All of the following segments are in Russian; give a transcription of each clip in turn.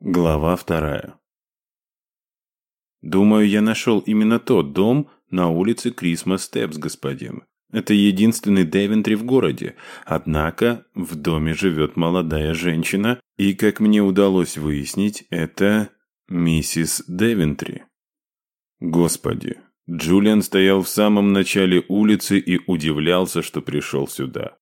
Глава вторая. Думаю, я нашел именно тот дом на улице Крисмас Степс, господин. Это единственный Девентри в городе. Однако в доме живет молодая женщина, и, как мне удалось выяснить, это миссис Девентри. Господи, Джулиан стоял в самом начале улицы и удивлялся, что пришел сюда.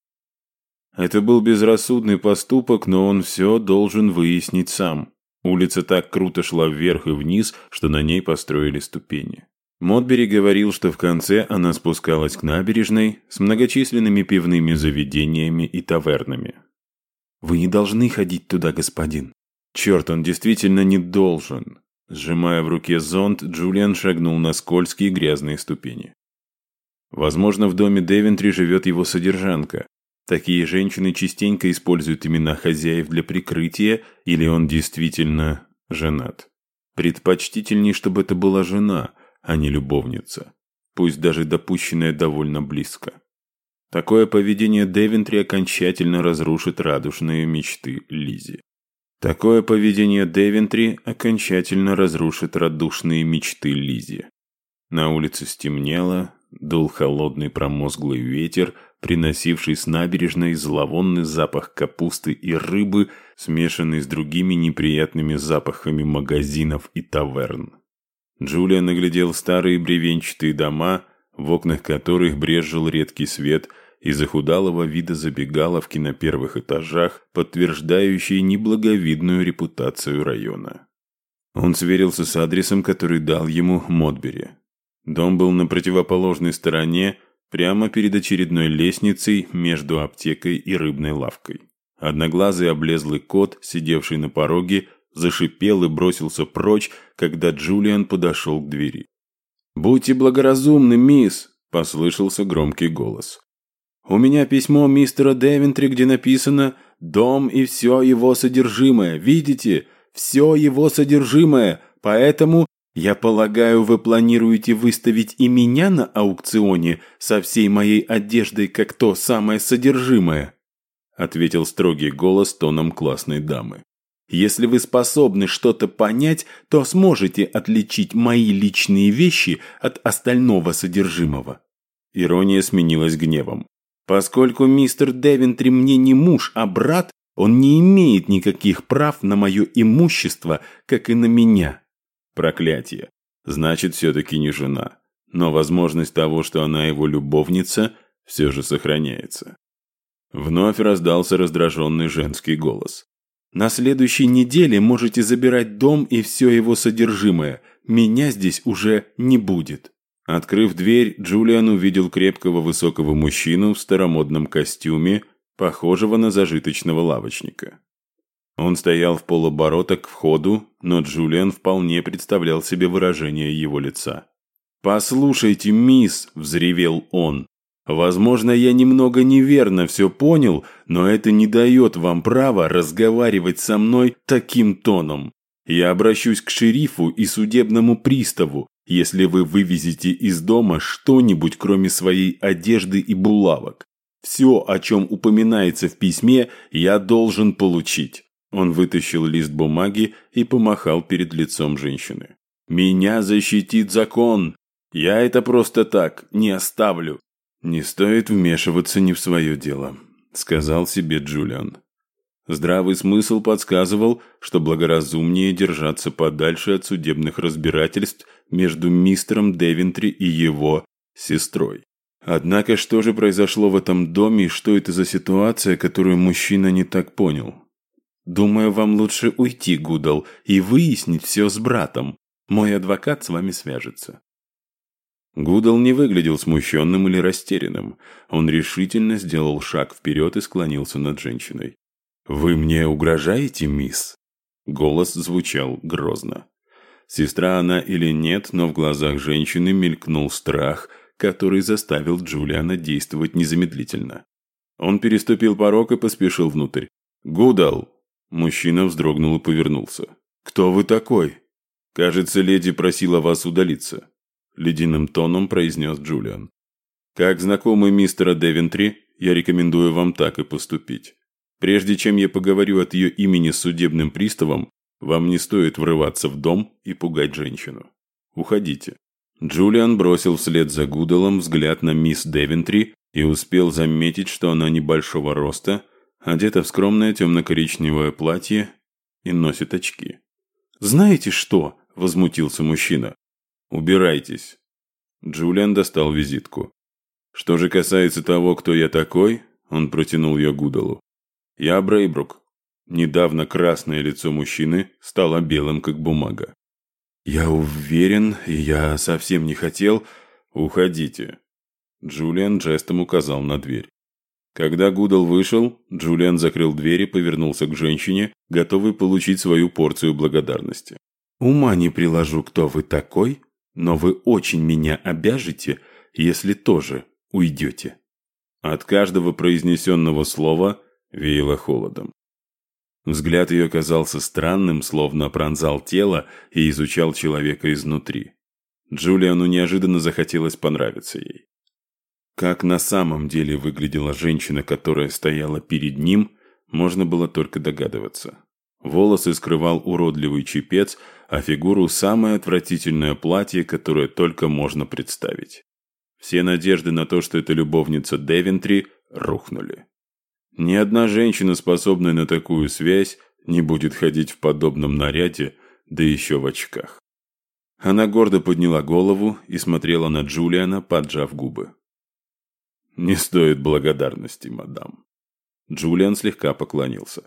Это был безрассудный поступок, но он все должен выяснить сам. Улица так круто шла вверх и вниз, что на ней построили ступени. Модбери говорил, что в конце она спускалась к набережной с многочисленными пивными заведениями и тавернами. «Вы не должны ходить туда, господин». «Черт, он действительно не должен». Сжимая в руке зонт, Джулиан шагнул на скользкие грязные ступени. Возможно, в доме Девентри живет его содержанка, Такие женщины частенько используют имена хозяев для прикрытия, или он действительно женат. Предпочтительней, чтобы это была жена, а не любовница, пусть даже допущенная довольно близко. Такое поведение Девентри окончательно разрушит радужные мечты Лизи. Такое поведение Девентри окончательно разрушит радушные мечты Лизи. На улице стемнело, дул холодный промозглый ветер, приносивший с набережной зловонный запах капусты и рыбы, смешанный с другими неприятными запахами магазинов и таверн. Джулия наглядел старые бревенчатые дома, в окнах которых брезжил редкий свет, и захудалого вида забегаловки на первых этажах, подтверждающие неблаговидную репутацию района. Он сверился с адресом, который дал ему Модбери. Дом был на противоположной стороне, прямо перед очередной лестницей между аптекой и рыбной лавкой. Одноглазый облезлый кот, сидевший на пороге, зашипел и бросился прочь, когда Джулиан подошел к двери. «Будьте благоразумны, мисс!» – послышался громкий голос. «У меня письмо мистера Девентри, где написано «Дом и все его содержимое». Видите? Все его содержимое. Поэтому «Я полагаю, вы планируете выставить и меня на аукционе со всей моей одеждой как то самое содержимое?» ответил строгий голос тоном классной дамы. «Если вы способны что-то понять, то сможете отличить мои личные вещи от остального содержимого». Ирония сменилась гневом. «Поскольку мистер Девентри мне не муж, а брат, он не имеет никаких прав на мое имущество, как и на меня». Проклятие. Значит, все-таки не жена. Но возможность того, что она его любовница, все же сохраняется. Вновь раздался раздраженный женский голос. «На следующей неделе можете забирать дом и все его содержимое. Меня здесь уже не будет». Открыв дверь, Джулиан увидел крепкого высокого мужчину в старомодном костюме, похожего на зажиточного лавочника. Он стоял в полоборота к входу, но Джулиан вполне представлял себе выражение его лица. «Послушайте, мисс!» – взревел он. «Возможно, я немного неверно все понял, но это не дает вам права разговаривать со мной таким тоном. Я обращусь к шерифу и судебному приставу, если вы вывезете из дома что-нибудь, кроме своей одежды и булавок. Все, о чем упоминается в письме, я должен получить». Он вытащил лист бумаги и помахал перед лицом женщины. «Меня защитит закон! Я это просто так не оставлю!» «Не стоит вмешиваться не в свое дело», — сказал себе Джулиан. Здравый смысл подсказывал, что благоразумнее держаться подальше от судебных разбирательств между мистером Девентри и его сестрой. Однако что же произошло в этом доме и что это за ситуация, которую мужчина не так понял? Думаю, вам лучше уйти, Гудал, и выяснить все с братом. Мой адвокат с вами свяжется». Гудал не выглядел смущенным или растерянным. Он решительно сделал шаг вперед и склонился над женщиной. «Вы мне угрожаете, мисс?» Голос звучал грозно. Сестра она или нет, но в глазах женщины мелькнул страх, который заставил Джулиана действовать незамедлительно. Он переступил порог и поспешил внутрь. «Гудал!» Мужчина вздрогнул и повернулся. «Кто вы такой?» «Кажется, леди просила вас удалиться», – ледяным тоном произнес Джулиан. «Как знакомый мистера Девентри, я рекомендую вам так и поступить. Прежде чем я поговорю от ее имени с судебным приставом, Вам не стоит врываться в дом и пугать женщину. Уходите». Джулиан бросил вслед за Гудалом взгляд на мисс Девентри и успел заметить, что она небольшого роста, одета в скромное темно-коричневое платье и носит очки. «Знаете что?» – возмутился мужчина. «Убирайтесь». Джулиан достал визитку. «Что же касается того, кто я такой?» – он протянул ее Гудалу. «Я Брейбрук». Недавно красное лицо мужчины стало белым, как бумага. «Я уверен, и я совсем не хотел...» «Уходите». Джулиан жестом указал на дверь. Когда Гудал вышел, Джулиан закрыл дверь и повернулся к женщине, готовый получить свою порцию благодарности. «Ума не приложу, кто вы такой, но вы очень меня обяжете, если тоже уйдете». От каждого произнесенного слова веяло холодом. Взгляд ее казался странным, словно пронзал тело и изучал человека изнутри. Джулиану неожиданно захотелось понравиться ей. Как на самом деле выглядела женщина, которая стояла перед ним, можно было только догадываться. Волосы скрывал уродливый чепец, а фигуру самое отвратительное платье, которое только можно представить. Все надежды на то, что это любовница Девентри, рухнули. Ни одна женщина, способная на такую связь, не будет ходить в подобном наряде, да еще в очках. Она гордо подняла голову и смотрела на Джулиана, поджав губы. «Не стоит благодарности, мадам». Джулиан слегка поклонился.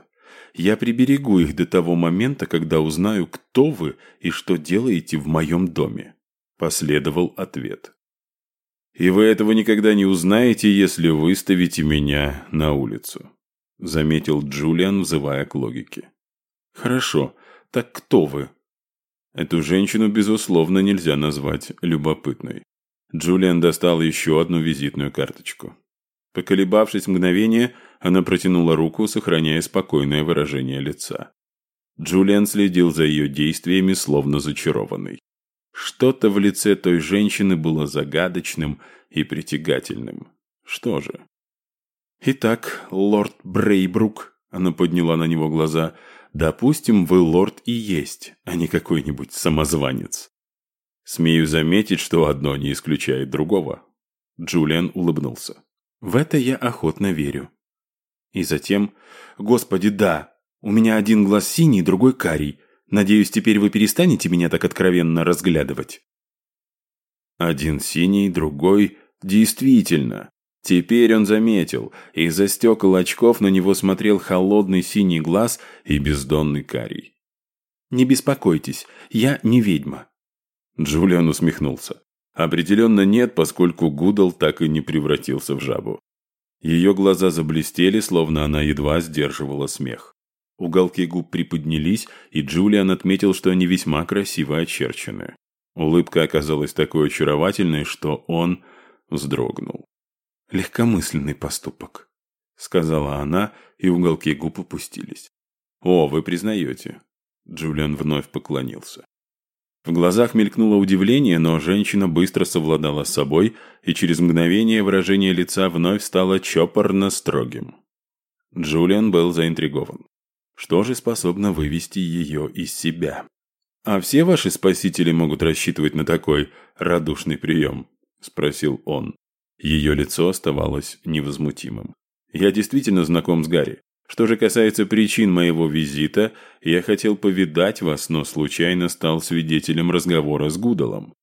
«Я приберегу их до того момента, когда узнаю, кто вы и что делаете в моем доме», – последовал ответ. «И вы этого никогда не узнаете, если выставите меня на улицу», – заметил Джулиан, взывая к логике. «Хорошо, так кто вы?» Эту женщину, безусловно, нельзя назвать любопытной. Джулиан достал еще одну визитную карточку. Поколебавшись мгновение, она протянула руку, сохраняя спокойное выражение лица. Джулиан следил за ее действиями, словно зачарованный. Что-то в лице той женщины было загадочным и притягательным. Что же? «Итак, лорд Брейбрук», — она подняла на него глаза, — «допустим, вы лорд и есть, а не какой-нибудь самозванец». Смею заметить, что одно не исключает другого. Джулиан улыбнулся. В это я охотно верю. И затем, «Господи, да, у меня один глаз синий, другой карий. Надеюсь, теперь вы перестанете меня так откровенно разглядывать». Один синий, другой... Действительно. Теперь он заметил. Из-за стекол очков на него смотрел холодный синий глаз и бездонный карий. «Не беспокойтесь, я не ведьма». Джулиан усмехнулся. Определенно нет, поскольку Гудал так и не превратился в жабу. Ее глаза заблестели, словно она едва сдерживала смех. Уголки губ приподнялись, и Джулиан отметил, что они весьма красиво очерчены. Улыбка оказалась такой очаровательной, что он вздрогнул. «Легкомысленный поступок», — сказала она, и уголки губ опустились. «О, вы признаете?» Джулиан вновь поклонился. В глазах мелькнуло удивление, но женщина быстро совладала с собой, и через мгновение выражение лица вновь стало чопорно строгим. Джулиан был заинтригован. Что же способно вывести ее из себя? «А все ваши спасители могут рассчитывать на такой радушный прием?» – спросил он. Ее лицо оставалось невозмутимым. «Я действительно знаком с Гарри. Что же касается причин моего визита, я хотел повидать вас, но случайно стал свидетелем разговора с Гудалом.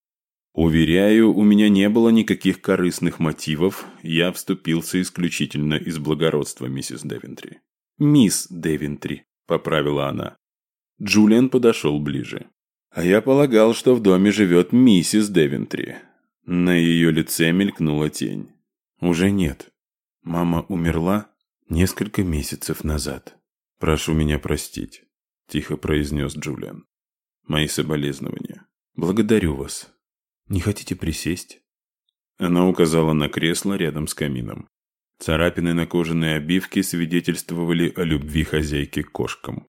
Уверяю, у меня не было никаких корыстных мотивов, я вступился исключительно из благородства, миссис Девентри. «Мисс Девентри», — поправила она. Джулиан подошел ближе. «А я полагал, что в доме живет миссис Девентри». На ее лице мелькнула тень. «Уже нет. Мама умерла несколько месяцев назад. Прошу меня простить», — тихо произнес Джулиан. «Мои соболезнования. Благодарю вас. Не хотите присесть?» Она указала на кресло рядом с камином. Царапины на кожаной обивке свидетельствовали о любви хозяйки к кошкам.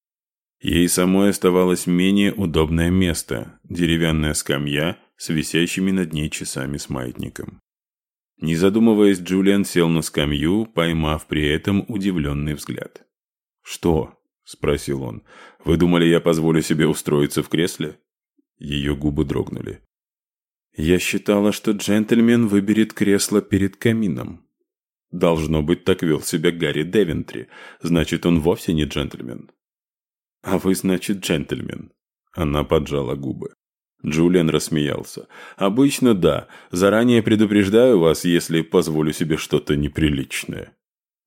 Ей самой оставалось менее удобное место – деревянная скамья с висящими над ней часами с маятником. Не задумываясь, Джулиан сел на скамью, поймав при этом удивленный взгляд. «Что?» – спросил он. «Вы думали, я позволю себе устроиться в кресле?» Ее губы дрогнули. «Я считала, что джентльмен выберет кресло перед камином». Должно быть, так вел себя Гарри Девентри. Значит, он вовсе не джентльмен. «А вы, значит, джентльмен?» Она поджала губы. Джулиан рассмеялся. «Обычно да. Заранее предупреждаю вас, если позволю себе что-то неприличное».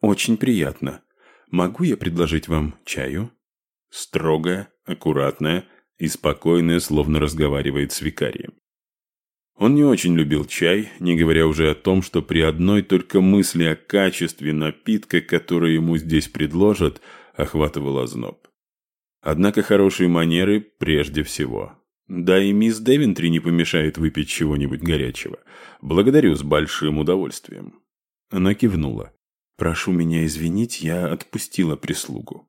«Очень приятно. Могу я предложить вам чаю?» Строгая, аккуратная и спокойная, словно разговаривает с викарием. Он не очень любил чай, не говоря уже о том, что при одной только мысли о качестве напитка, который ему здесь предложат, охватывал озноб. Однако хорошие манеры прежде всего. Да и мисс Девентри не помешает выпить чего-нибудь горячего. Благодарю с большим удовольствием. Она кивнула. «Прошу меня извинить, я отпустила прислугу».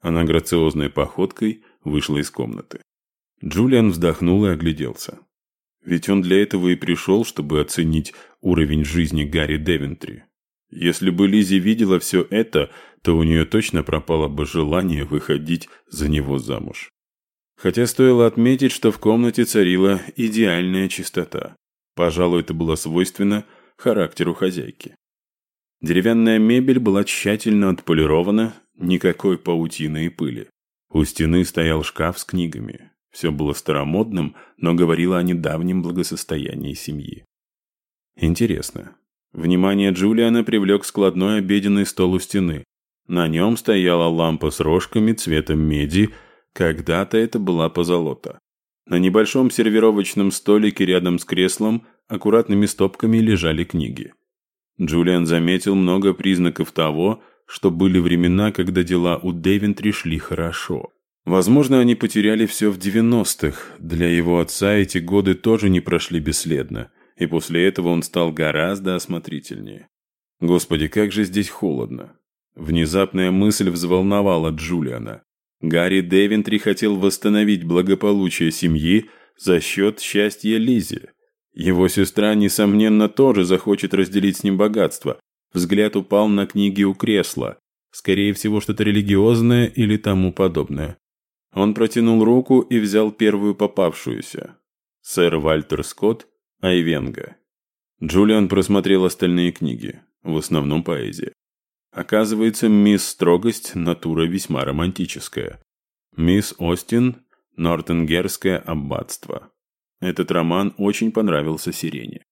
Она грациозной походкой вышла из комнаты. Джулиан вздохнул и огляделся. Ведь он для этого и пришел, чтобы оценить уровень жизни Гарри Девентри. Если бы Лизи видела все это, то у нее точно пропало бы желание выходить за него замуж. Хотя стоило отметить, что в комнате царила идеальная чистота. Пожалуй, это было свойственно характеру хозяйки. Деревянная мебель была тщательно отполирована, никакой паутины и пыли. У стены стоял шкаф с книгами. Все было старомодным, но говорило о недавнем благосостоянии семьи. Интересно, Внимание Джулиана привлек складной обеденный стол у стены. На нем стояла лампа с рожками цветом меди, когда-то это была позолота. На небольшом сервировочном столике рядом с креслом аккуратными стопками лежали книги. Джулиан заметил много признаков того, что были времена, когда дела у Дэвентри шли хорошо. Возможно, они потеряли все в 90-х. Для его отца эти годы тоже не прошли бесследно и после этого он стал гораздо осмотрительнее. Господи, как же здесь холодно. Внезапная мысль взволновала Джулиана. Гарри Девентри хотел восстановить благополучие семьи за счет счастья Лизи. Его сестра, несомненно, тоже захочет разделить с ним богатство. Взгляд упал на книги у кресла. Скорее всего, что-то религиозное или тому подобное. Он протянул руку и взял первую попавшуюся. Сэр Вальтер Скотт Айвенга. Джулиан просмотрел остальные книги, в основном поэзия. Оказывается, мисс Строгость – натура весьма романтическая. Мисс Остин – Нортенгерское аббатство. Этот роман очень понравился Сирене.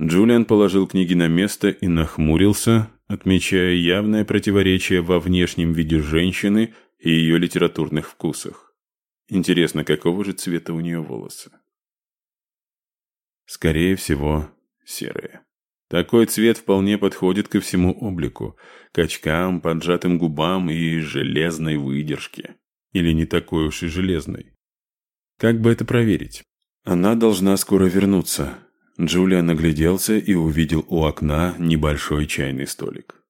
Джулиан положил книги на место и нахмурился, отмечая явное противоречие во внешнем виде женщины и ее литературных вкусах. Интересно, какого же цвета у нее волосы? Скорее всего, серые. Такой цвет вполне подходит ко всему облику, к очкам, поджатым губам и железной выдержке. Или не такой уж и железной. Как бы это проверить? Она должна скоро вернуться. Джулия нагляделся и увидел у окна небольшой чайный столик.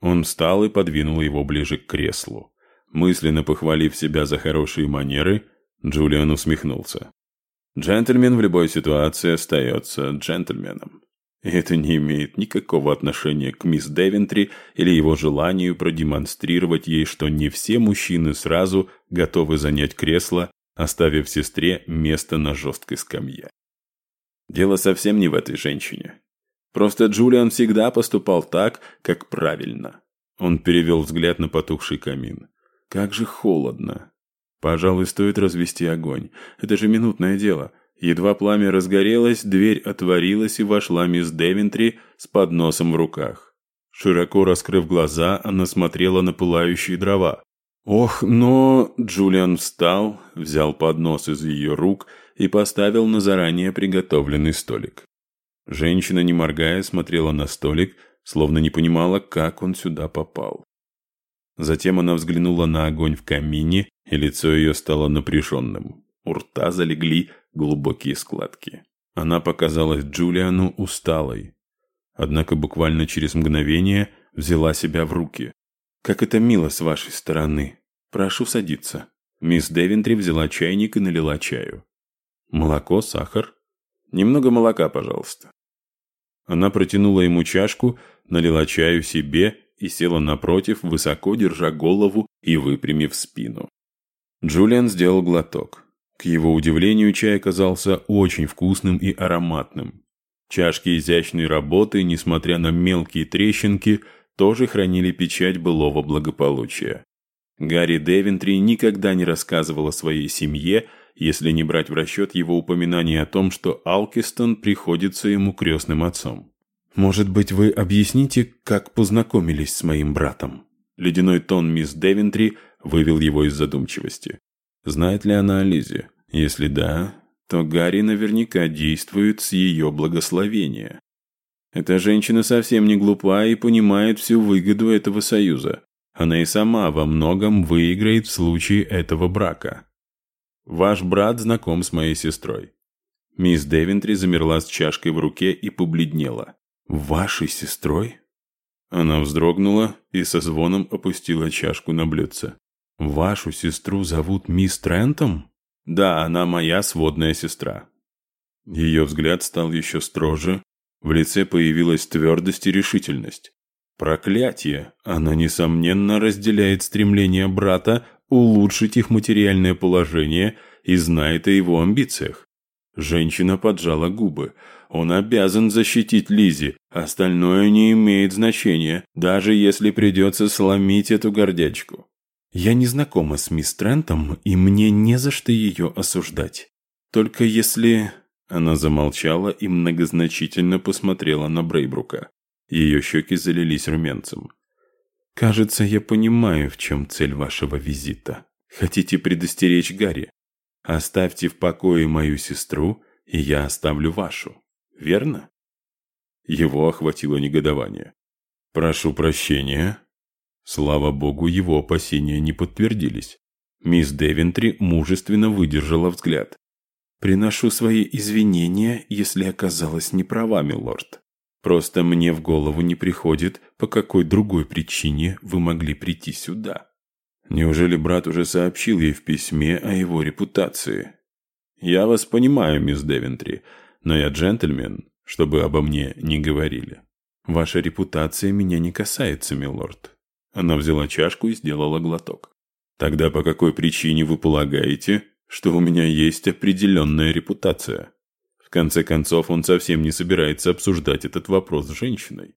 Он встал и подвинул его ближе к креслу. Мысленно похвалив себя за хорошие манеры, Джулиан усмехнулся. Джентльмен в любой ситуации остается джентльменом. Это не имеет никакого отношения к мисс Девентри или его желанию продемонстрировать ей, что не все мужчины сразу готовы занять кресло, оставив сестре место на жесткой скамье. Дело совсем не в этой женщине. Просто Джулиан всегда поступал так, как правильно. Он перевел взгляд на потухший камин. Как же холодно. Пожалуй, стоит развести огонь. Это же минутное дело. Едва пламя разгорелось, дверь отворилась и вошла мисс Девентри с подносом в руках. Широко раскрыв глаза, она смотрела на пылающие дрова. «Ох, но...» Джулиан встал, взял поднос из ее рук и поставил на заранее приготовленный столик. Женщина, не моргая, смотрела на столик, словно не понимала, как он сюда попал. Затем она взглянула на огонь в камине, и лицо ее стало напряженным. У рта залегли глубокие складки. Она показалась Джулиану усталой. Однако буквально через мгновение взяла себя в руки. «Как это мило с вашей стороны. Прошу садиться». Мисс Девентри взяла чайник и налила чаю. «Молоко, сахар?» «Немного молока, пожалуйста». Она протянула ему чашку, налила чаю себе и села напротив, высоко держа голову и выпрямив спину. Джулиан сделал глоток. К его удивлению, чай оказался очень вкусным и ароматным. Чашки изящной работы, несмотря на мелкие трещинки, тоже хранили печать былого благополучия. Гарри Девентри никогда не рассказывал о своей семье, если не брать в расчет его упоминание о том, что Алкистон приходится ему крестным отцом. «Может быть, вы объясните, как познакомились с моим братом?» Ледяной тон мисс Девентри вывел его из задумчивости. Знает ли она о Лизе? Если да, то Гарри наверняка действует с ее благословения. Эта женщина совсем не глупа и понимает всю выгоду этого союза. Она и сама во многом выиграет в случае этого брака. Ваш брат знаком с моей сестрой. Мисс Девентри замерла с чашкой в руке и побледнела. «Вашей сестрой?» Она вздрогнула и со звоном опустила чашку на блюдце. «Вашу сестру зовут мисс Трентом?» «Да, она моя сводная сестра». Ее взгляд стал еще строже, в лице появилась твердость и решительность. Проклятие! Она, несомненно, разделяет стремление брата улучшить их материальное положение и знает о его амбициях. Женщина поджала губы. Он обязан защитить Лизи, остальное не имеет значения, даже если придется сломить эту гордячку. Я не знакома с мисс Трентом, и мне не за что ее осуждать. Только если... Она замолчала и многозначительно посмотрела на Брейбрука. Ее щеки залились румянцем. «Кажется, я понимаю, в чем цель вашего визита. Хотите предостеречь Гарри? Оставьте в покое мою сестру, и я оставлю вашу. Верно?» Его охватило негодование. «Прошу прощения». Слава богу, его опасения не подтвердились. Мисс Девентри мужественно выдержала взгляд. «Приношу свои извинения, если оказалась неправа, милорд. Просто мне в голову не приходит, по какой другой причине вы могли прийти сюда. Неужели брат уже сообщил ей в письме о его репутации? Я вас понимаю, мисс Девентри, но я джентльмен, чтобы обо мне не говорили. Ваша репутация меня не касается, милорд. Она взяла чашку и сделала глоток. Тогда по какой причине вы полагаете, что у меня есть определенная репутация? В конце концов, он совсем не собирается обсуждать этот вопрос с женщиной.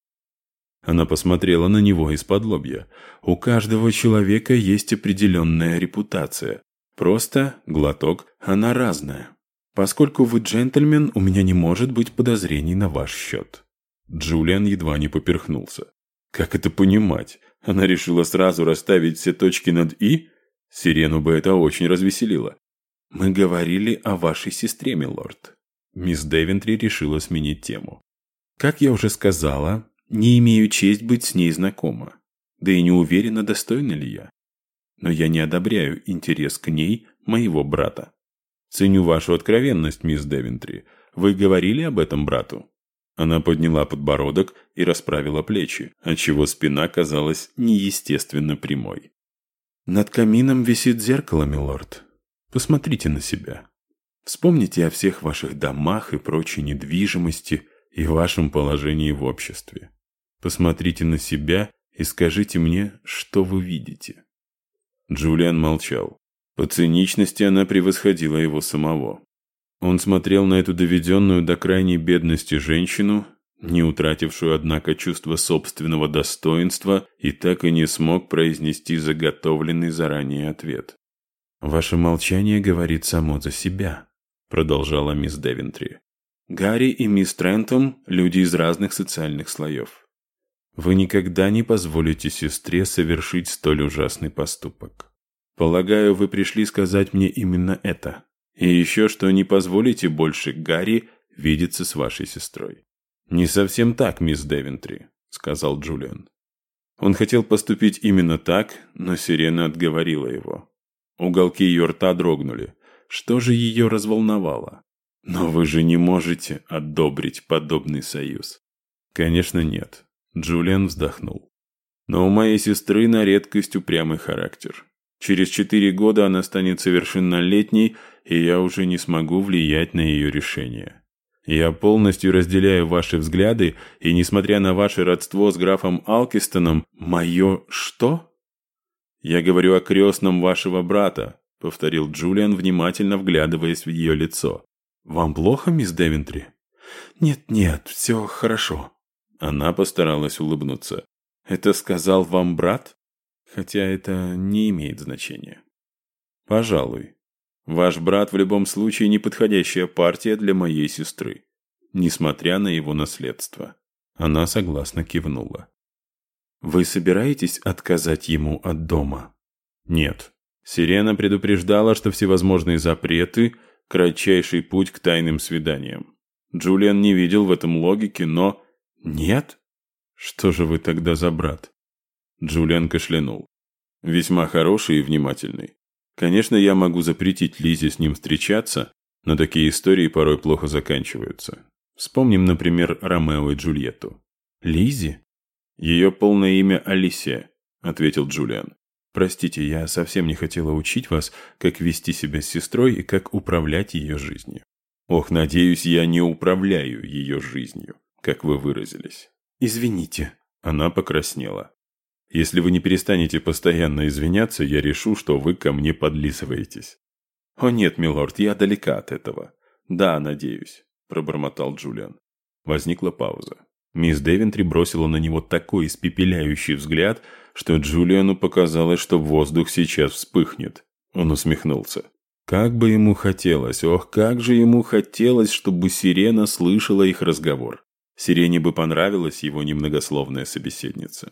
Она посмотрела на него из-под лобья. У каждого человека есть определенная репутация. Просто, глоток, она разная. Поскольку вы джентльмен, у меня не может быть подозрений на ваш счет. Джулиан едва не поперхнулся. Как это понимать? Она решила сразу расставить все точки над «и»? Сирену бы это очень развеселило. «Мы говорили о вашей сестре, милорд». Мисс Девентри решила сменить тему. «Как я уже сказала, не имею честь быть с ней знакома. Да и не уверена, достойна ли я. Но я не одобряю интерес к ней моего брата. Ценю вашу откровенность, мисс Девентри. Вы говорили об этом брату?» Она подняла подбородок и расправила плечи, отчего спина казалась неестественно прямой. «Над камином висит зеркало, милорд. Посмотрите на себя. Вспомните о всех ваших домах и прочей недвижимости и вашем положении в обществе. Посмотрите на себя и скажите мне, что вы видите». Джулиан молчал. По циничности она превосходила его самого. Он смотрел на эту доведенную до крайней бедности женщину, не утратившую, однако, чувство собственного достоинства, и так и не смог произнести заготовленный заранее ответ. «Ваше молчание говорит само за себя», — продолжала мисс Девентри. «Гарри и мисс Трентом – люди из разных социальных слоев. Вы никогда не позволите сестре совершить столь ужасный поступок. Полагаю, вы пришли сказать мне именно это. И еще, что не позволите больше Гарри видеться с вашей сестрой. «Не совсем так, мисс Девентри», — сказал Джулиан. Он хотел поступить именно так, но сирена отговорила его. Уголки ее рта дрогнули. Что же ее разволновало? «Но вы же не можете одобрить подобный союз». «Конечно нет», — Джулиан вздохнул. «Но у моей сестры на редкость упрямый характер. Через четыре года она станет совершеннолетней, и я уже не смогу влиять на ее решение. Я полностью разделяю ваши взгляды, и, несмотря на ваше родство с графом Алкистоном, мое что? Я говорю о крестном вашего брата, повторил Джулиан, внимательно вглядываясь в ее лицо. Вам плохо, мисс Девентри? Нет-нет, все хорошо. Она постаралась улыбнуться. Это сказал вам брат? Хотя это не имеет значения. Пожалуй. Ваш брат в любом случае неподходящая партия для моей сестры, несмотря на его наследство. Она согласно кивнула. Вы собираетесь отказать ему от дома? Нет. Сирена предупреждала, что всевозможные запреты – кратчайший путь к тайным свиданиям. Джулиан не видел в этом логики, но... Нет? Что же вы тогда за брат? Джулиан кашлянул. Весьма хороший и внимательный. Конечно, я могу запретить Лизе с ним встречаться, но такие истории порой плохо заканчиваются. Вспомним, например, Ромео и Джульетту. Лизи? Ее полное имя Алисия, ответил Джулиан. Простите, я совсем не хотела учить вас, как вести себя с сестрой и как управлять ее жизнью. Ох, надеюсь, я не управляю ее жизнью, как вы выразились. Извините. Она покраснела. Если вы не перестанете постоянно извиняться, я решу, что вы ко мне подлизываетесь». «О нет, милорд, я далека от этого». «Да, надеюсь», – пробормотал Джулиан. Возникла пауза. Мисс Девентри бросила на него такой испепеляющий взгляд, что Джулиану показалось, что воздух сейчас вспыхнет. Он усмехнулся. Как бы ему хотелось, ох, как же ему хотелось, чтобы Сирена слышала их разговор. Сирене бы понравилась его немногословная собеседница.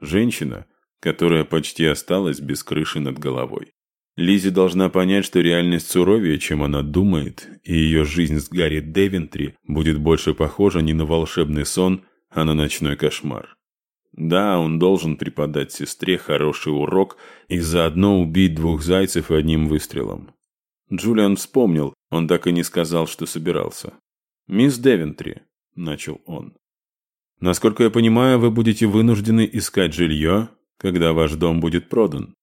Женщина, которая почти осталась без крыши над головой. Лизи должна понять, что реальность суровее, чем она думает, и ее жизнь с Гарри Девентри будет больше похожа не на волшебный сон, а на ночной кошмар. Да, он должен преподать сестре хороший урок и заодно убить двух зайцев одним выстрелом. Джулиан вспомнил, он так и не сказал, что собирался. «Мисс Девентри», – начал он, Насколько я понимаю, вы будете вынуждены искать жилье, когда ваш дом будет продан.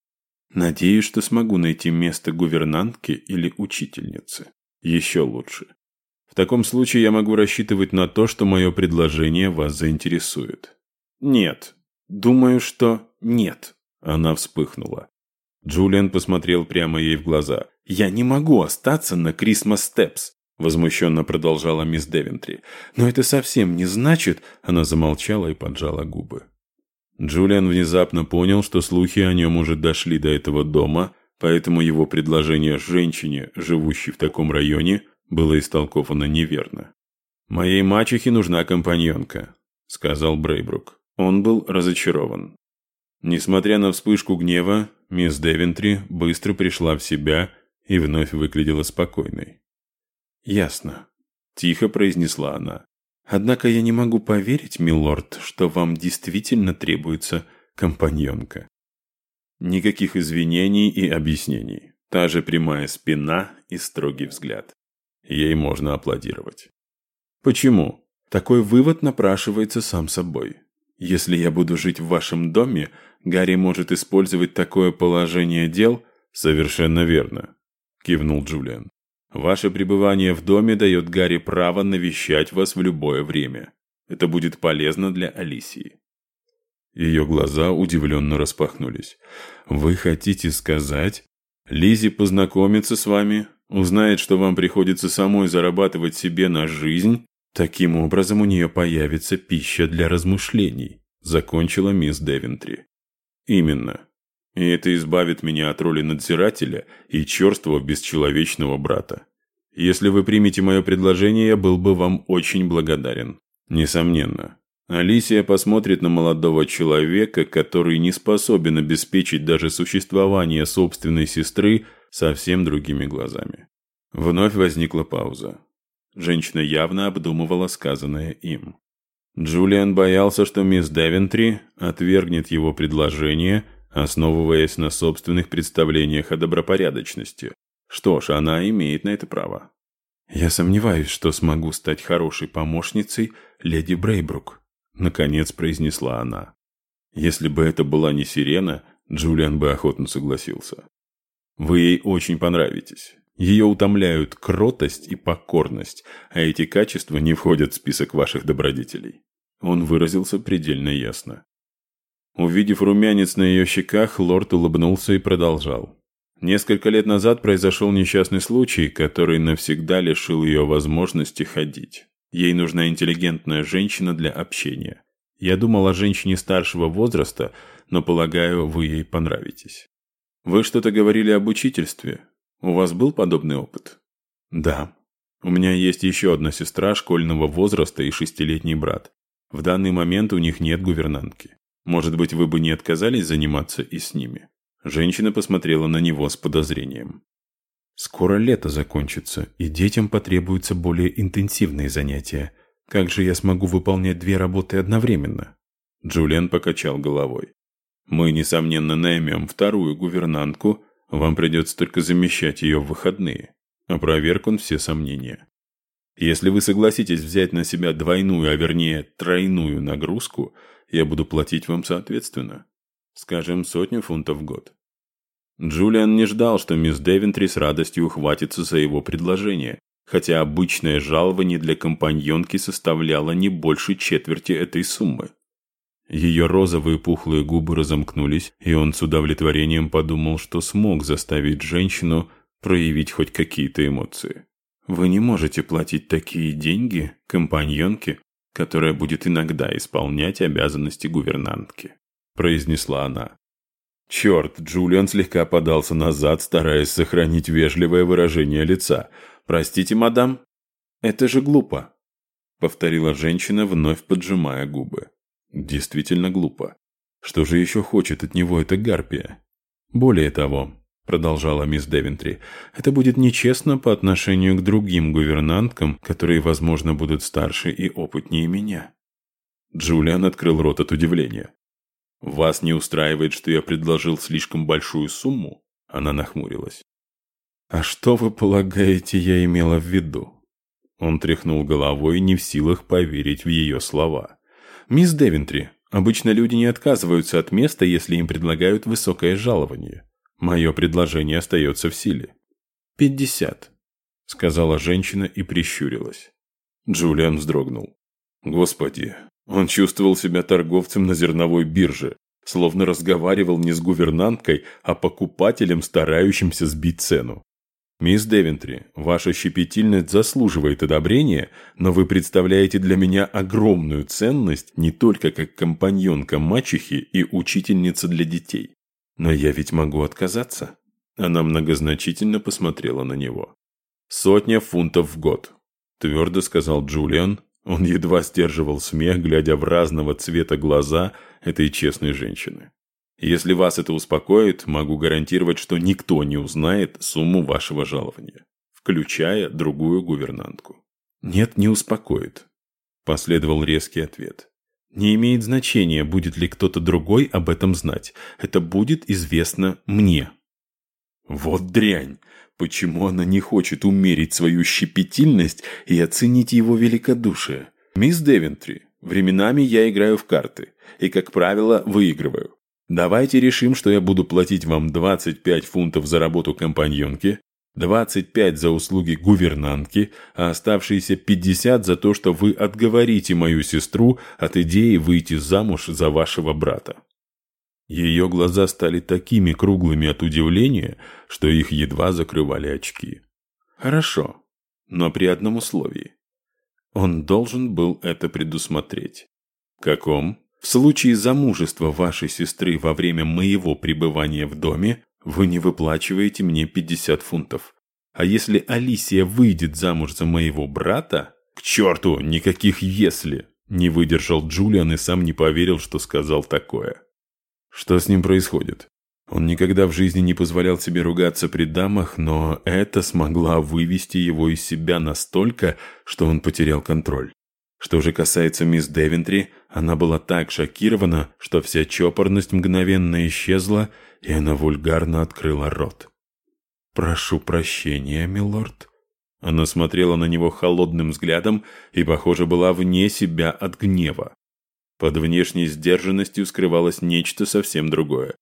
Надеюсь, что смогу найти место гувернантки или учительницы. Еще лучше. В таком случае я могу рассчитывать на то, что мое предложение вас заинтересует. Нет. Думаю, что нет. Она вспыхнула. Джулиан посмотрел прямо ей в глаза. «Я не могу остаться на Крисмас Степс. Возмущенно продолжала мисс Девентри. «Но это совсем не значит...» Она замолчала и поджала губы. Джулиан внезапно понял, что слухи о нем уже дошли до этого дома, поэтому его предложение женщине, живущей в таком районе, было истолковано неверно. «Моей мачехе нужна компаньонка», — сказал Брейбрук. Он был разочарован. Несмотря на вспышку гнева, мисс Девентри быстро пришла в себя и вновь выглядела спокойной. «Ясно», – тихо произнесла она. «Однако я не могу поверить, милорд, что вам действительно требуется компаньонка». Никаких извинений и объяснений. Та же прямая спина и строгий взгляд. Ей можно аплодировать. Почему? Такой вывод напрашивается сам собой. Если я буду жить в вашем доме, Гарри может использовать такое положение дел? Совершенно верно, кивнул Джулиан. Ваше пребывание в доме дает Гарри право навещать вас в любое время. Это будет полезно для Алисии». Ее глаза удивленно распахнулись. «Вы хотите сказать, Лизи познакомится с вами, узнает, что вам приходится самой зарабатывать себе на жизнь, таким образом у нее появится пища для размышлений», закончила мисс Девентри. «Именно. И это избавит меня от роли надзирателя и черствого бесчеловечного брата. Если вы примете мое предложение, я был бы вам очень благодарен. Несомненно. Алисия посмотрит на молодого человека, который не способен обеспечить даже существование собственной сестры совсем другими глазами. Вновь возникла пауза. Женщина явно обдумывала сказанное им. Джулиан боялся, что мисс Девентри отвергнет его предложение – основываясь на собственных представлениях о добропорядочности. Что ж, она имеет на это право. «Я сомневаюсь, что смогу стать хорошей помощницей леди Брейбрук», — наконец произнесла она. Если бы это была не сирена, Джулиан бы охотно согласился. «Вы ей очень понравитесь. Ее утомляют кротость и покорность, а эти качества не входят в список ваших добродетелей. Он выразился предельно ясно. Увидев румянец на ее щеках, лорд улыбнулся и продолжал. Несколько лет назад произошел несчастный случай, который навсегда лишил ее возможности ходить. Ей нужна интеллигентная женщина для общения. Я думал о женщине старшего возраста, но, полагаю, вы ей понравитесь. Вы что-то говорили об учительстве. У вас был подобный опыт? Да. У меня есть еще одна сестра школьного возраста и шестилетний брат. В данный момент у них нет гувернантки. Может быть, вы бы не отказались заниматься и с ними? Женщина посмотрела на него с подозрением. Скоро лето закончится, и детям потребуются более интенсивные занятия. Как же я смогу выполнять две работы одновременно? Джулиан покачал головой. Мы, несомненно, наймем вторую гувернантку, вам придется только замещать ее в выходные. Опроверг он все сомнения. Если вы согласитесь взять на себя двойную, а вернее тройную нагрузку, я буду платить вам соответственно. Скажем, сотню фунтов в год. Джулиан не ждал, что мисс Девентри с радостью ухватится за его предложение, хотя обычное жалование для компаньонки составляло не больше четверти этой суммы. Ее розовые пухлые губы разомкнулись, и он с удовлетворением подумал, что смог заставить женщину проявить хоть какие-то эмоции. «Вы не можете платить такие деньги компаньонке, которая будет иногда исполнять обязанности гувернантки», произнесла она. Черт, Джулиан слегка подался назад, стараясь сохранить вежливое выражение лица. «Простите, мадам?» «Это же глупо», — повторила женщина, вновь поджимая губы. Действительно глупо. Что же еще хочет от него эта гарпия? Более того, продолжала мисс Девентри, это будет нечестно по отношению к другим гувернанткам, которые, возможно, будут старше и опытнее меня. Джулиан открыл рот от удивления. «Вас не устраивает, что я предложил слишком большую сумму?» Она нахмурилась. «А что вы полагаете, я имела в виду?» Он тряхнул головой, не в силах поверить в ее слова. «Мисс Девентри, обычно люди не отказываются от места, если им предлагают высокое жалование. Мое предложение остается в силе». «Пятьдесят», — сказала женщина и прищурилась. Джулиан вздрогнул. «Господи, он чувствовал себя торговцем на зерновой бирже, словно разговаривал не с гувернанткой, а покупателем, старающимся сбить цену. «Мисс Девентри, ваша щепетильность заслуживает одобрения, но вы представляете для меня огромную ценность не только как компаньонка мачехи и учительница для детей. Но я ведь могу отказаться». Она многозначительно посмотрела на него. «Сотня фунтов в год», – твердо сказал Джулиан. Он едва сдерживал смех, глядя в разного цвета глаза этой честной женщины. Если вас это успокоит, могу гарантировать, что никто не узнает сумму вашего жалования, включая другую гувернантку. Нет, не успокоит. Последовал резкий ответ. Не имеет значения, будет ли кто-то другой об этом знать. Это будет известно мне. Вот дрянь! Почему она не хочет умерить свою щепетильность и оценить его великодушие? Мисс Девентри, временами я играю в карты и, как правило, выигрываю. Давайте решим, что я буду платить вам 25 фунтов за работу компаньонки, 25 за услуги гувернантки, а оставшиеся 50 за то, что вы отговорите мою сестру от идеи выйти замуж за вашего брата. Ее глаза стали такими круглыми от удивления, что их едва закрывали очки. Хорошо, но при одном условии. Он должен был это предусмотреть. Каком? В случае замужества вашей сестры во время моего пребывания в доме вы не выплачиваете мне 50 фунтов. А если Алисия выйдет замуж за моего брата... К черту, никаких «если». Не выдержал Джулиан и сам не поверил, что сказал такое. Что с ним происходит? Он никогда в жизни не позволял себе ругаться при дамах, но это смогла вывести его из себя настолько, что он потерял контроль. Что же касается мисс Девентри, она была так шокирована, что вся чопорность мгновенно исчезла, и она вульгарно открыла рот. «Прошу прощения, милорд». Она смотрела на него холодным взглядом и, похоже, была вне себя от гнева. Под внешней сдержанностью скрывалось нечто совсем другое.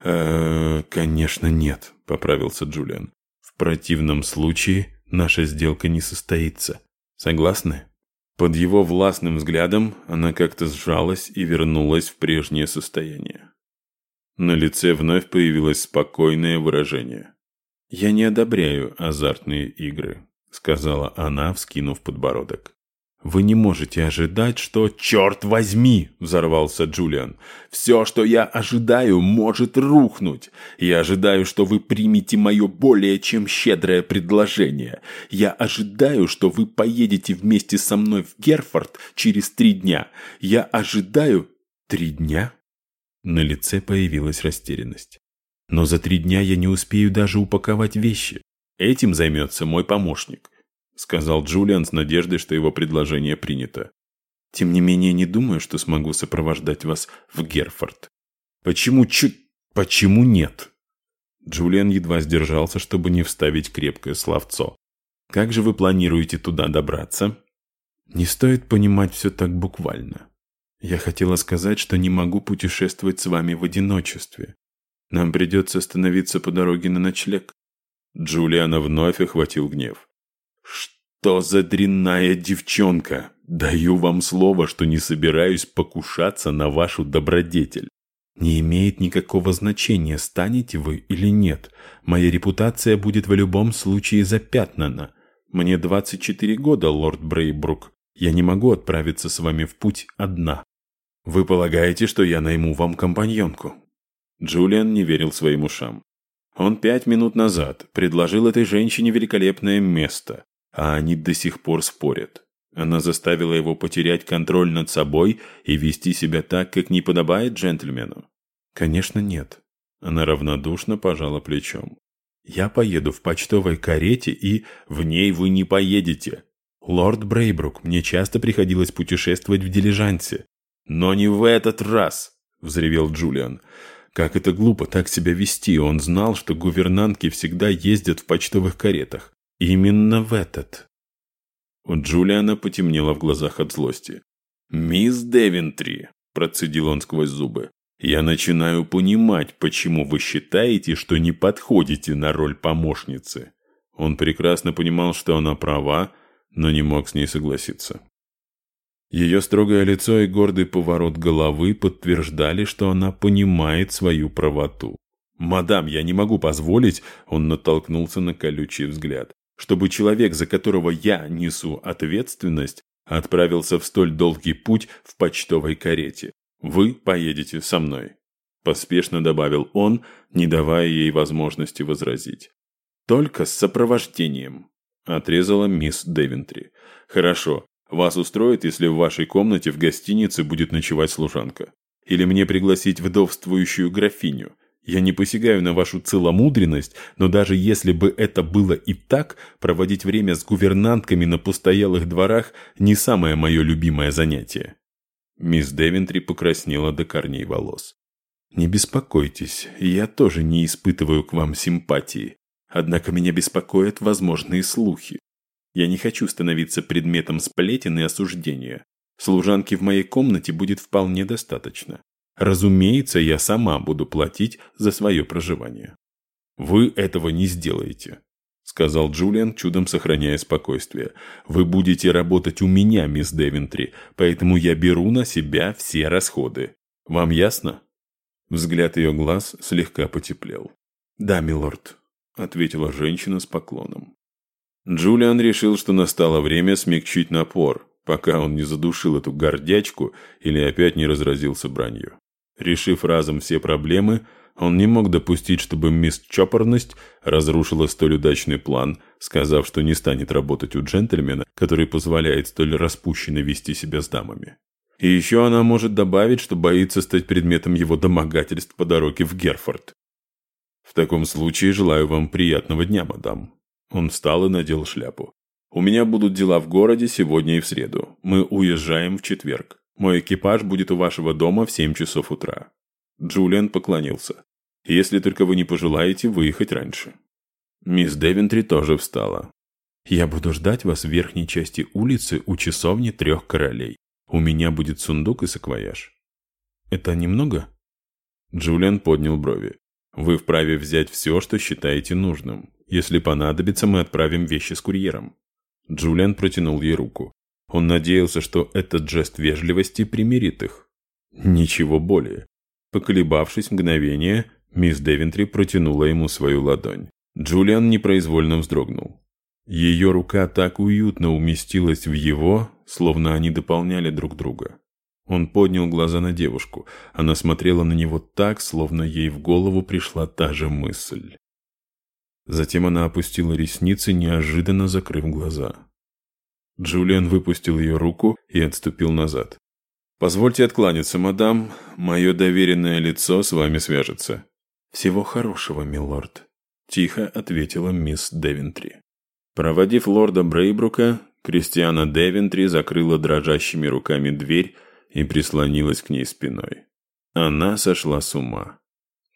«Э, конечно, нет», — поправился Джулиан. «В противном случае наша сделка не состоится. Согласны? Под его властным взглядом она как-то сжалась и вернулась в прежнее состояние. На лице вновь появилось спокойное выражение. «Я не одобряю азартные игры», — сказала она, вскинув подбородок. «Вы не можете ожидать, что...» «Черт возьми!» – взорвался Джулиан. «Все, что я ожидаю, может рухнуть. Я ожидаю, что вы примете мое более чем щедрое предложение. Я ожидаю, что вы поедете вместе со мной в Герфорд через три дня. Я ожидаю...» «Три дня?» На лице появилась растерянность. «Но за три дня я не успею даже упаковать вещи. Этим займется мой помощник. — сказал Джулиан с надеждой, что его предложение принято. «Тем не менее, не думаю, что смогу сопровождать вас в Герфорд». «Почему чуть... Почему нет?» Джулиан едва сдержался, чтобы не вставить крепкое словцо. «Как же вы планируете туда добраться?» «Не стоит понимать все так буквально. Я хотела сказать, что не могу путешествовать с вами в одиночестве. Нам придется остановиться по дороге на ночлег». Джулиана вновь охватил гнев. «Что за дрянная девчонка? Даю вам слово, что не собираюсь покушаться на вашу добродетель. Не имеет никакого значения, станете вы или нет. Моя репутация будет в любом случае запятнана. Мне 24 года, лорд Брейбрук. Я не могу отправиться с вами в путь одна. Вы полагаете, что я найму вам компаньонку?» Джулиан не верил своим ушам. Он пять минут назад предложил этой женщине великолепное место, а они до сих пор спорят. Она заставила его потерять контроль над собой и вести себя так, как не подобает джентльмену? Конечно, нет. Она равнодушно пожала плечом. Я поеду в почтовой карете, и в ней вы не поедете. Лорд Брейбрук, мне часто приходилось путешествовать в дилижансе. Но не в этот раз, взревел Джулиан. Как это глупо так себя вести, он знал, что гувернантки всегда ездят в почтовых каретах. Именно в этот. У Джулиана потемнело в глазах от злости. «Мисс Девентри», – процедил он сквозь зубы, – «я начинаю понимать, почему вы считаете, что не подходите на роль помощницы». Он прекрасно понимал, что она права, но не мог с ней согласиться. Ее строгое лицо и гордый поворот головы подтверждали, что она понимает свою правоту. «Мадам, я не могу позволить», – он натолкнулся на колючий взгляд чтобы человек, за которого я несу ответственность, отправился в столь долгий путь в почтовой карете. Вы поедете со мной», – поспешно добавил он, не давая ей возможности возразить. «Только с сопровождением», – отрезала мисс Девентри. «Хорошо. Вас устроит, если в вашей комнате в гостинице будет ночевать служанка? Или мне пригласить вдовствующую графиню? Я не посягаю на вашу целомудренность, но даже если бы это было и так, проводить время с гувернантками на постоялых дворах не самое мое любимое занятие». Мисс Девентри покраснела до корней волос. «Не беспокойтесь, я тоже не испытываю к вам симпатии. Однако меня беспокоят возможные слухи. Я не хочу становиться предметом сплетен и осуждения. Служанки в моей комнате будет вполне достаточно. Разумеется, я сама буду платить за свое проживание. Вы этого не сделаете, сказал Джулиан, чудом сохраняя спокойствие. Вы будете работать у меня, мисс Девентри, поэтому я беру на себя все расходы. Вам ясно? Взгляд ее глаз слегка потеплел. «Да, милорд», — ответила женщина с поклоном. Джулиан решил, что настало время смягчить напор, пока он не задушил эту гордячку или опять не разразился бранью. Решив разом все проблемы, он не мог допустить, чтобы мисс Чопорность разрушила столь удачный план, сказав, что не станет работать у джентльмена, который позволяет столь распущенно вести себя с дамами. И еще она может добавить, что боится стать предметом его домогательств по дороге в Герфорд. «В таком случае желаю вам приятного дня, мадам». Он встал и надел шляпу. «У меня будут дела в городе сегодня и в среду. Мы уезжаем в четверг. Мой экипаж будет у вашего дома в семь часов утра». Джулиан поклонился. «Если только вы не пожелаете выехать раньше». Мисс Девентри тоже встала. «Я буду ждать вас в верхней части улицы у часовни трех королей. У меня будет сундук и саквояж». «Это немного?» Джулиан поднял брови. «Вы вправе взять все, что считаете нужным. Если понадобится, мы отправим вещи с курьером». Джулиан протянул ей руку. Он надеялся, что этот жест вежливости примирит их. Ничего более. Поколебавшись мгновение, мисс Девентри протянула ему свою ладонь. Джулиан непроизвольно вздрогнул. Ее рука так уютно уместилась в его, словно они дополняли друг друга. Он поднял глаза на девушку. Она смотрела на него так, словно ей в голову пришла та же мысль. Затем она опустила ресницы, неожиданно закрыв глаза. Джулиан выпустил ее руку и отступил назад. «Позвольте откланяться, мадам. Мое доверенное лицо с вами свяжется». «Всего хорошего, милорд», – тихо ответила мисс Девентри. Проводив лорда Брейбрука, Кристиана Девентри закрыла дрожащими руками дверь и прислонилась к ней спиной. Она сошла с ума.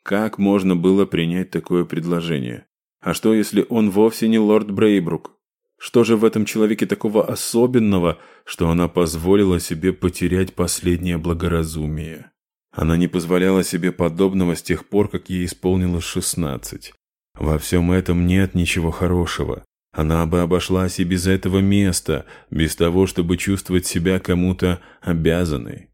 Как можно было принять такое предложение? А что, если он вовсе не лорд Брейбрук? Что же в этом человеке такого особенного, что она позволила себе потерять последнее благоразумие? Она не позволяла себе подобного с тех пор, как ей исполнилось шестнадцать. Во всем этом нет ничего хорошего. Она бы обошлась и без этого места, без того, чтобы чувствовать себя кому-то обязанной.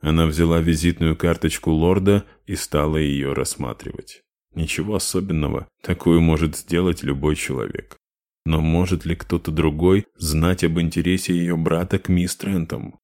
Она взяла визитную карточку лорда и стала ее рассматривать. Ничего особенного, такую может сделать любой человек. Но может ли кто-то другой знать об интересе ее брата к мисс Трентом?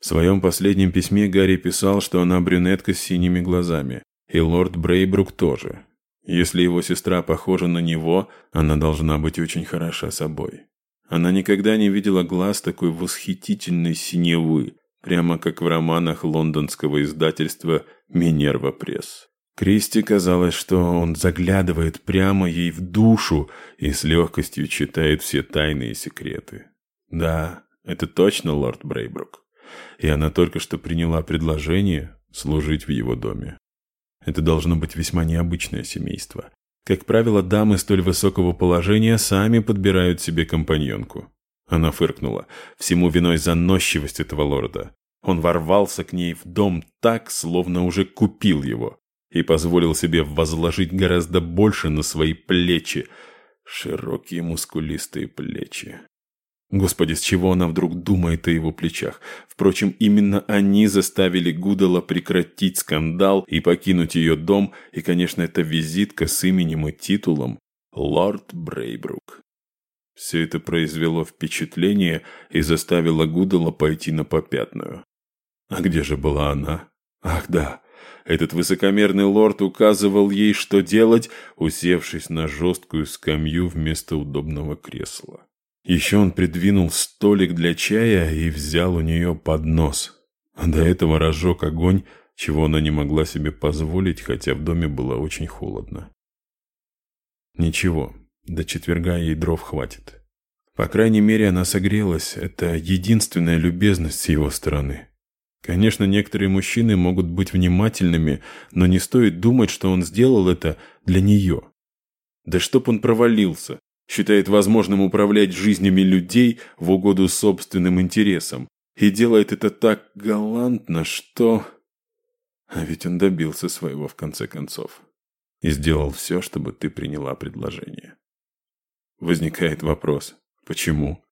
В своем последнем письме Гарри писал, что она брюнетка с синими глазами, и лорд Брейбрук тоже. Если его сестра похожа на него, она должна быть очень хороша собой. Она никогда не видела глаз такой восхитительной синевы, прямо как в романах лондонского издательства «Минерва Пресс». Кристи казалось, что он заглядывает прямо ей в душу и с легкостью читает все тайные секреты. Да, это точно лорд Брейбрук. И она только что приняла предложение служить в его доме. Это должно быть весьма необычное семейство. Как правило, дамы столь высокого положения сами подбирают себе компаньонку. Она фыркнула. Всему виной заносчивость этого лорда. Он ворвался к ней в дом так, словно уже купил его, и позволил себе возложить гораздо больше на свои плечи. Широкие мускулистые плечи. Господи, с чего она вдруг думает о его плечах? Впрочем, именно они заставили Гудала прекратить скандал и покинуть ее дом, и, конечно, эта визитка с именем и титулом «Лорд Брейбрук». Все это произвело впечатление и заставило Гудала пойти на попятную. А где же была она? Ах да, этот высокомерный лорд указывал ей, что делать, усевшись на жесткую скамью вместо удобного кресла. Еще он придвинул столик для чая и взял у нее поднос. А до этого разжег огонь, чего она не могла себе позволить, хотя в доме было очень холодно. Ничего, до четверга ей дров хватит. По крайней мере, она согрелась. Это единственная любезность с его стороны. Конечно, некоторые мужчины могут быть внимательными, но не стоит думать, что он сделал это для нее. Да чтоб он провалился считает возможным управлять жизнями людей в угоду собственным интересам. И делает это так галантно, что... А ведь он добился своего в конце концов. И сделал все, чтобы ты приняла предложение. Возникает вопрос, почему?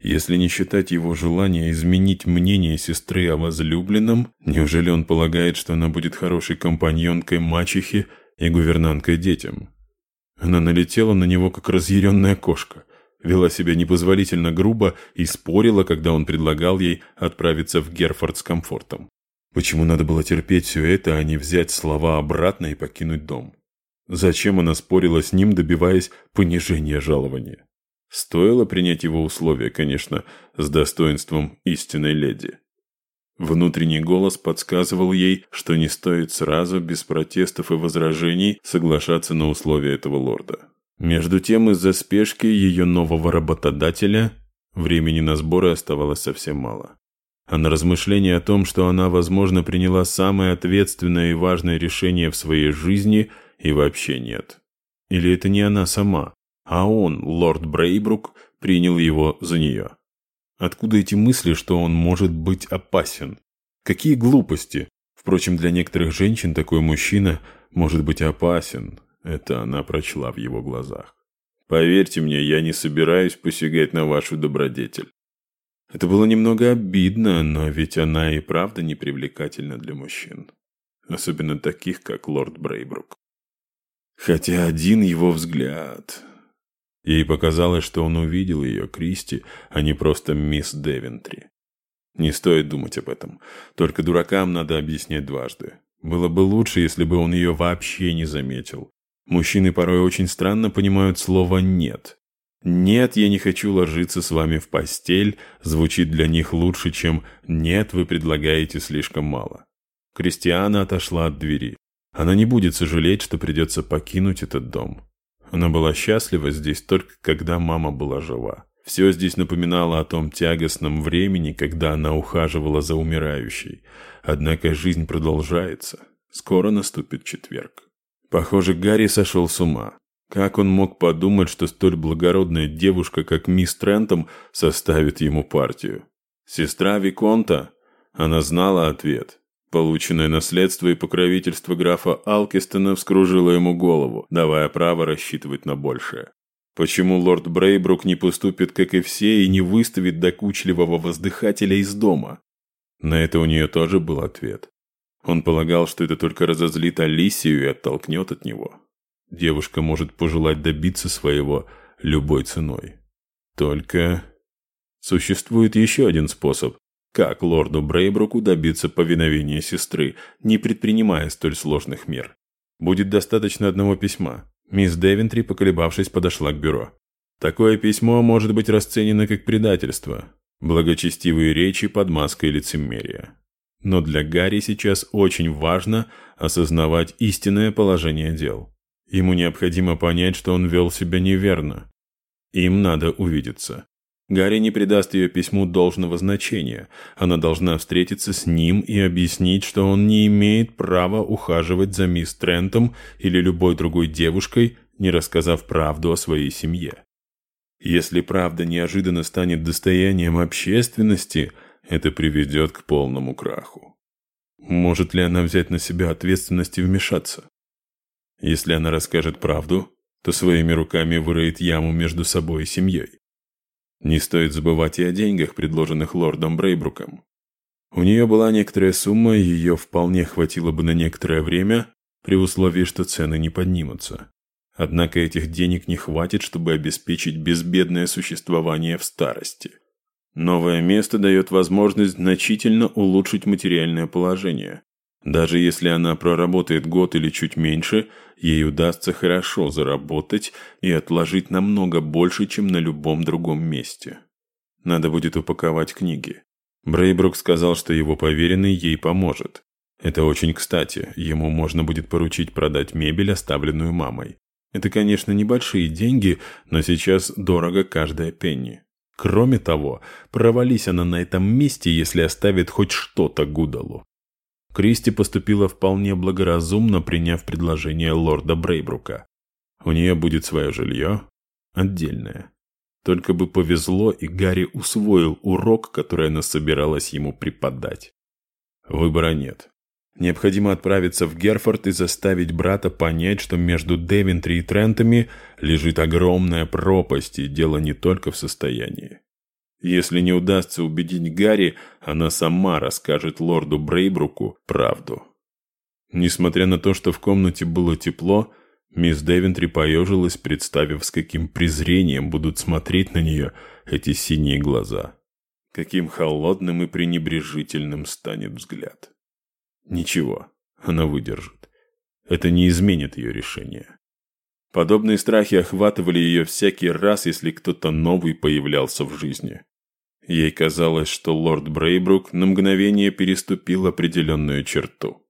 Если не считать его желания изменить мнение сестры о возлюбленном, неужели он полагает, что она будет хорошей компаньонкой мачехи и гувернанткой детям? Она налетела на него, как разъяренная кошка, вела себя непозволительно грубо и спорила, когда он предлагал ей отправиться в Герфорд с комфортом. Почему надо было терпеть все это, а не взять слова обратно и покинуть дом? Зачем она спорила с ним, добиваясь понижения жалования? Стоило принять его условия, конечно, с достоинством истинной леди. Внутренний голос подсказывал ей, что не стоит сразу, без протестов и возражений, соглашаться на условия этого лорда. Между тем, из-за спешки ее нового работодателя времени на сборы оставалось совсем мало. А на размышление о том, что она, возможно, приняла самое ответственное и важное решение в своей жизни, и вообще нет. Или это не она сама, а он, лорд Брейбрук, принял его за нее. Откуда эти мысли, что он может быть опасен? Какие глупости! Впрочем, для некоторых женщин такой мужчина может быть опасен. Это она прочла в его глазах. Поверьте мне, я не собираюсь посягать на вашу добродетель. Это было немного обидно, но ведь она и правда непривлекательна для мужчин. Особенно таких, как лорд Брейбрук. Хотя один его взгляд... Ей показалось, что он увидел ее, Кристи, а не просто мисс Девентри. Не стоит думать об этом. Только дуракам надо объяснять дважды. Было бы лучше, если бы он ее вообще не заметил. Мужчины порой очень странно понимают слово «нет». «Нет, я не хочу ложиться с вами в постель» звучит для них лучше, чем «нет, вы предлагаете слишком мало». Кристиана отошла от двери. Она не будет сожалеть, что придется покинуть этот дом. Она была счастлива здесь только когда мама была жива. Все здесь напоминало о том тягостном времени, когда она ухаживала за умирающей. Однако жизнь продолжается. Скоро наступит четверг. Похоже, Гарри сошел с ума. Как он мог подумать, что столь благородная девушка, как мисс Трентом, составит ему партию? Сестра Виконта? Она знала ответ. Полученное наследство и покровительство графа Алкистона вскружило ему голову, давая право рассчитывать на большее. Почему лорд Брейбрук не поступит, как и все, и не выставит докучливого воздыхателя из дома? На это у нее тоже был ответ. Он полагал, что это только разозлит Алисию и оттолкнет от него. Девушка может пожелать добиться своего любой ценой. Только существует еще один способ, как лорду Брейбруку добиться повиновения сестры, не предпринимая столь сложных мер. Будет достаточно одного письма. Мисс Девентри, поколебавшись, подошла к бюро. Такое письмо может быть расценено как предательство. Благочестивые речи под маской лицемерия. Но для Гарри сейчас очень важно осознавать истинное положение дел. Ему необходимо понять, что он вел себя неверно. Им надо увидеться. Гарри не придаст ее письму должного значения. Она должна встретиться с ним и объяснить, что он не имеет права ухаживать за мисс Трентом или любой другой девушкой, не рассказав правду о своей семье. Если правда неожиданно станет достоянием общественности, это приведет к полному краху. Может ли она взять на себя ответственность и вмешаться? Если она расскажет правду, то своими руками выроет яму между собой и семьей. Не стоит забывать и о деньгах, предложенных лордом Брейбруком. У нее была некоторая сумма, ее вполне хватило бы на некоторое время, при условии, что цены не поднимутся. Однако этих денег не хватит, чтобы обеспечить безбедное существование в старости. Новое место дает возможность значительно улучшить материальное положение. Даже если она проработает год или чуть меньше, ей удастся хорошо заработать и отложить намного больше, чем на любом другом месте. Надо будет упаковать книги. Брейбрук сказал, что его поверенный ей поможет. Это очень кстати, ему можно будет поручить продать мебель, оставленную мамой. Это, конечно, небольшие деньги, но сейчас дорого каждая пенни. Кроме того, провались она на этом месте, если оставит хоть что-то Гудалу. Кристи поступила вполне благоразумно, приняв предложение лорда Брейбрука. У нее будет свое жилье, отдельное. Только бы повезло, и Гарри усвоил урок, который она собиралась ему преподать. Выбора нет. Необходимо отправиться в Герфорд и заставить брата понять, что между Девентри и Трентами лежит огромная пропасть, и дело не только в состоянии. Если не удастся убедить Гарри, она сама расскажет лорду Брейбруку правду. Несмотря на то, что в комнате было тепло, мисс Девентри поежилась, представив, с каким презрением будут смотреть на нее эти синие глаза. Каким холодным и пренебрежительным станет взгляд. Ничего, она выдержит. Это не изменит ее решение. Подобные страхи охватывали ее всякий раз, если кто-то новый появлялся в жизни. Ей казалось, что лорд Брейбрук на мгновение переступил определенную черту.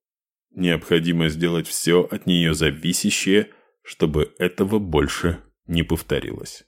Необходимо сделать все от нее зависящее, чтобы этого больше не повторилось.